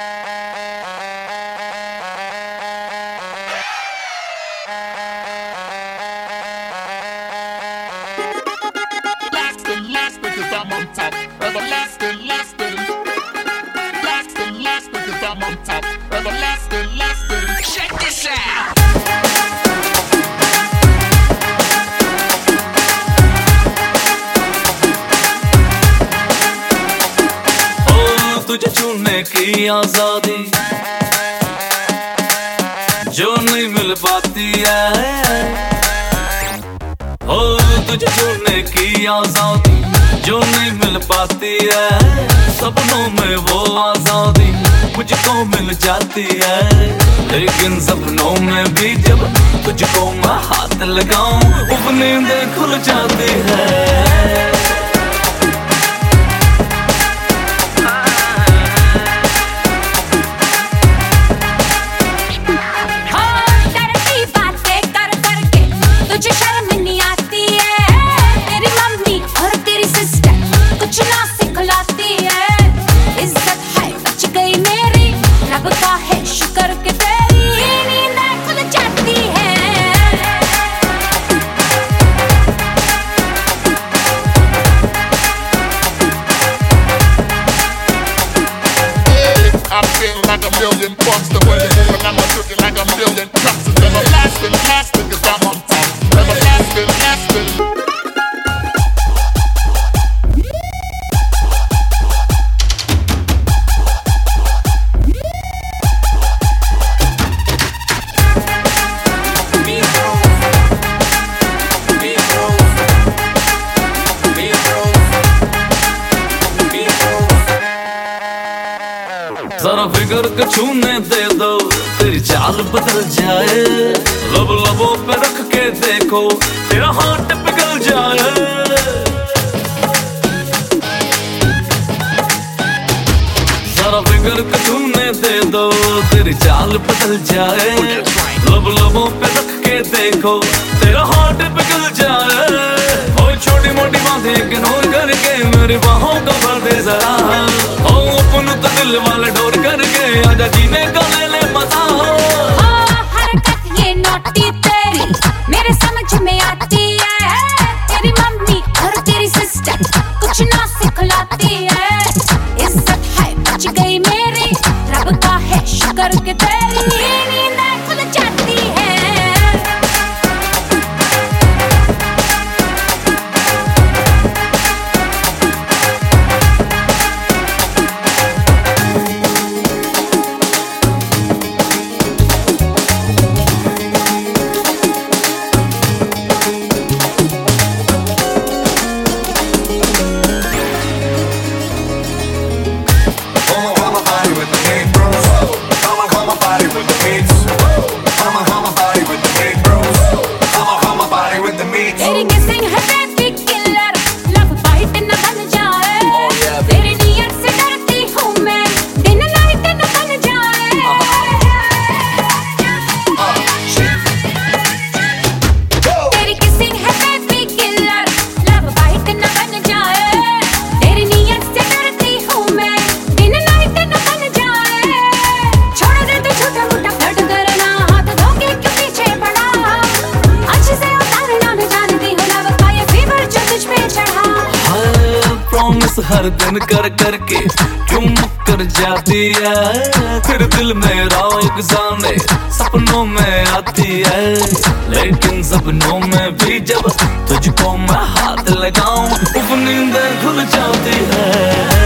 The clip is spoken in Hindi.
Uh... तुझे छूने की आज़ादी। जो नहीं मिल पाती है। ओ तुझे छूने की आज़ादी। जो नहीं मिल पाती है। सपनों में वो आज़ादी मुझको मिल जाती है। लेकिन सपनों में भी जब तुझको मैं हाथ लगाऊँ वो खुल जाती है। I feel like a million bucks the way you move and I'm looking like a million cups. It's everlasting, lasting, cause I'm on जरा फिगर छूने दे दो। तेरी चाल बदल जाए। लब लबों पे रख के देखो, तेरा हार्ट पिघल जाए। जरा फिगर के छूने दे दो, तेरी चाल बदल जाए। लब लबों पे रख के देखो, तेरा हार्ट पिघल जाए। और छोटी मोटी बातें इग्नोर करके मेरी बाहों का भर दे जरा। ओ अपन तो दिल वाले डोर आजा जीने का ले ले मज़ा हरकत ये नोटी तेरी, मेरे समझ में आती है। तेरी मम्मी और तेरी सिस्टर कुछ ना सिखलाती है। इज़्ज़त है, बच गई मेरी, रब का है शुक्र के तेरी with the big bros. हर दिन कर करके क्यों मुकर जाती है। फिर दिल मेरा एक जाने सपनों में आती है। लेकिन सपनों में भी जब तुझको मैं हाथ लगाऊँ नींद खुल जाती है।